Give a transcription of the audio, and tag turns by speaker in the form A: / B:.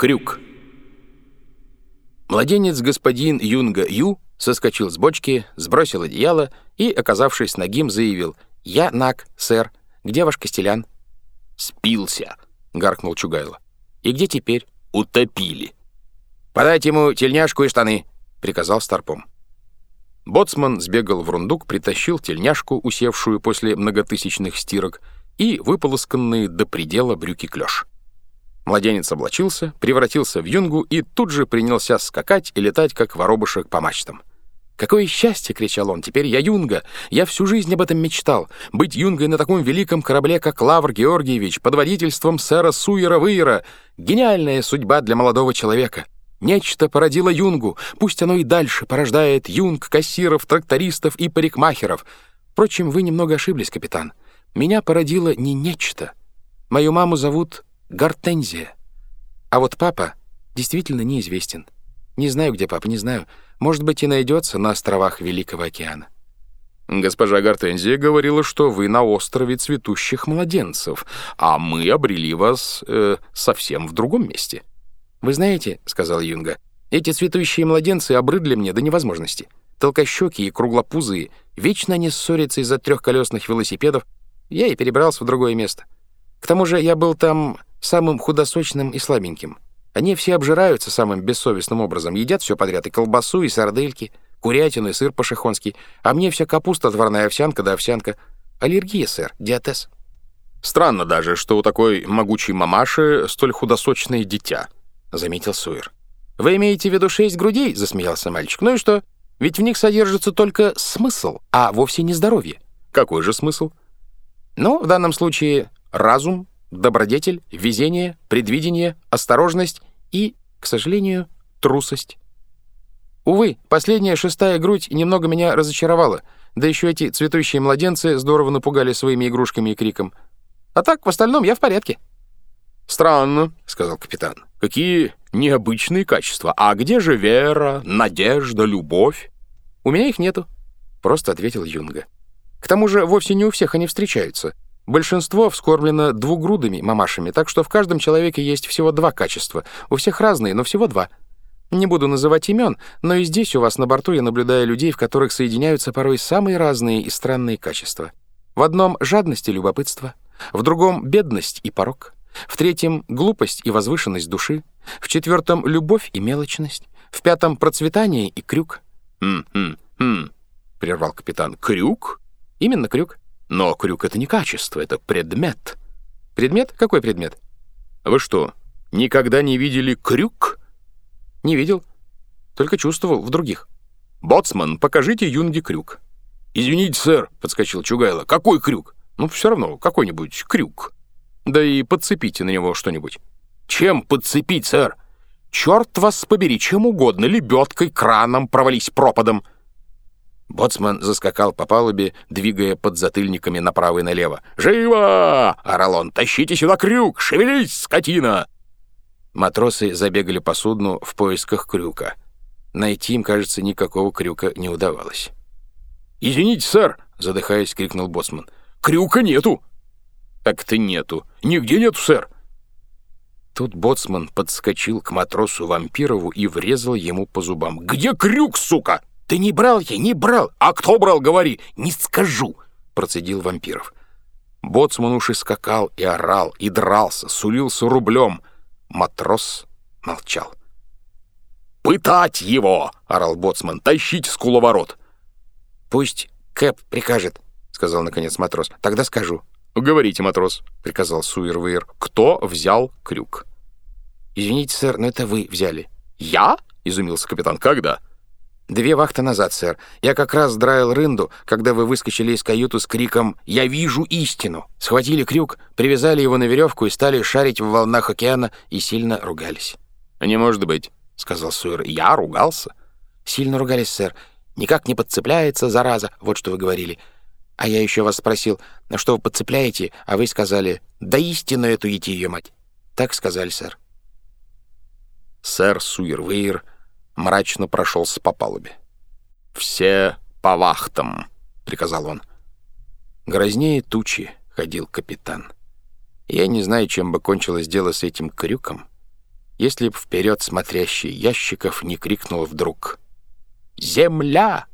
A: Крюк. Младенец господин Юнга Ю соскочил с бочки, сбросил одеяло и, оказавшись нагим, заявил «Я наг, сэр. Где ваш костелян?»
B: «Спился», — гаркнул Чугайло.
A: «И где теперь?»
B: «Утопили».
A: «Подать ему тельняшку и штаны», — приказал Старпом.
B: Боцман сбегал в рундук, притащил тельняшку, усевшую после многотысячных стирок, и выполосканные до предела брюки клёш. Младенец облачился, превратился в юнгу и тут же принялся скакать и летать, как воробушек по мачтам.
A: «Какое счастье!» — кричал он. «Теперь я юнга! Я всю жизнь об этом мечтал. Быть юнгой на таком великом корабле, как Лавр Георгиевич, под водительством сэра Суера-Выера. Гениальная судьба для молодого человека. Нечто породило юнгу. Пусть оно и дальше порождает юнг, кассиров, трактористов и парикмахеров. Впрочем, вы немного ошиблись, капитан. Меня породило не нечто. Мою маму зовут Гортензия. А вот папа действительно неизвестен. Не знаю, где папа, не знаю. Может быть, и найдется на островах Великого океана.
B: Госпожа Гортензия говорила, что вы на острове цветущих младенцев, а мы обрели вас э, совсем в другом месте.
A: «Вы знаете, — сказал Юнга, — эти цветущие младенцы обрыдли мне до невозможности. Толкощеки и круглопузые, вечно они ссорятся из-за трехколесных велосипедов. Я и перебрался в другое место. К тому же я был там самым худосочным и слабеньким. Они все обжираются самым бессовестным образом, едят все подряд, и колбасу, и сардельки, курятину, и сыр по-шихонски, а мне вся капуста, отварная овсянка да овсянка. Аллергия, сэр, диатез.
B: Странно даже, что у такой могучей мамаши столь худосочное дитя, — заметил Суир.
A: «Вы имеете в виду шесть грудей?» — засмеялся мальчик. «Ну и что? Ведь в них содержится только смысл, а вовсе не здоровье».
B: «Какой же смысл?»
A: «Ну, в данном случае разум, добродетель, везение, предвидение, осторожность и, к сожалению, трусость. Увы, последняя шестая грудь немного меня разочаровала, да еще эти цветущие младенцы здорово напугали своими игрушками и криком. А так, в остальном я в порядке.
B: «Странно», — сказал капитан. «Какие необычные качества. А где же вера, надежда, любовь?»
A: «У меня их нету», — просто ответил Юнга. «К тому же вовсе не у всех они встречаются. Большинство вскормлено двугрудыми мамашами, так что в каждом человеке есть всего два качества. У всех разные, но всего два. Не буду называть имен, но и здесь у вас на борту я наблюдаю людей, в которых соединяются порой самые разные и странные качества. В одном — жадность и любопытство, в другом — бедность и порок, в третьем — глупость и возвышенность души, в четвертом — любовь и мелочность, в пятом — процветание и крюк.
B: «Хм-хм-хм», — прервал капитан. «Крюк?»
A: «Именно крюк».
B: Но крюк — это не качество, это предмет.
A: Предмет? Какой предмет?
B: Вы что, никогда не видели крюк?
A: Не видел. Только чувствовал в других.
B: Боцман, покажите Юнге крюк.
A: Извините, сэр, подскочил Чугайло. Какой крюк?
B: Ну, все равно, какой-нибудь крюк. Да и подцепите на него что-нибудь.
A: Чем подцепить, сэр? Черт вас побери, чем угодно, лебедкой, краном, провались пропадом. Боцман заскакал по палубе, двигая подзатыльниками направо и налево.
B: «Живо!» — орал он. «Тащите сюда крюк! Шевелись, скотина!»
A: Матросы забегали по судну в поисках крюка. Найти им, кажется, никакого крюка не удавалось.
B: «Извините, сэр!» — задыхаясь, крикнул Боцман. «Крюка нету!»
A: «Так-то нету.
B: Нигде нету, сэр!»
A: Тут Боцман подскочил к матросу Вампирову и врезал ему по зубам.
B: «Где крюк, сука?»
A: «Да не брал я, не брал!
B: А кто брал, говори! Не скажу!»
A: — процедил вампиров. Боцман уж и скакал, и орал, и дрался, сулился рублем. Матрос молчал.
B: «Пытать его!» — орал боцман. «Тащить с куловорот!»
A: «Пусть Кэп прикажет», — сказал наконец матрос. «Тогда скажу».
B: «Говорите, матрос», — приказал Суирвейр. «Кто взял крюк?»
A: «Извините, сэр, но это вы взяли».
B: «Я?» — изумился капитан. «Когда?»
A: «Две вахты назад, сэр. Я как раз драил рынду, когда вы выскочили из каюты с криком «Я вижу истину!». Схватили крюк, привязали его на веревку и стали шарить в волнах океана и сильно ругались».
B: «Не может быть», — сказал Суэр. «Я ругался?»
A: «Сильно ругались, сэр. Никак не подцепляется, зараза. Вот что вы говорили. А я еще вас спросил, на что вы подцепляете, а вы сказали «Да истину эту идти ее мать». Так сказали, сэр».
B: Сэр Суирвейр мрачно прошелся по палубе. «Все по вахтам», — приказал он.
A: Грознее тучи ходил капитан. Я не знаю, чем бы кончилось дело с этим крюком,
B: если б вперед смотрящий ящиков не крикнул вдруг «Земля!»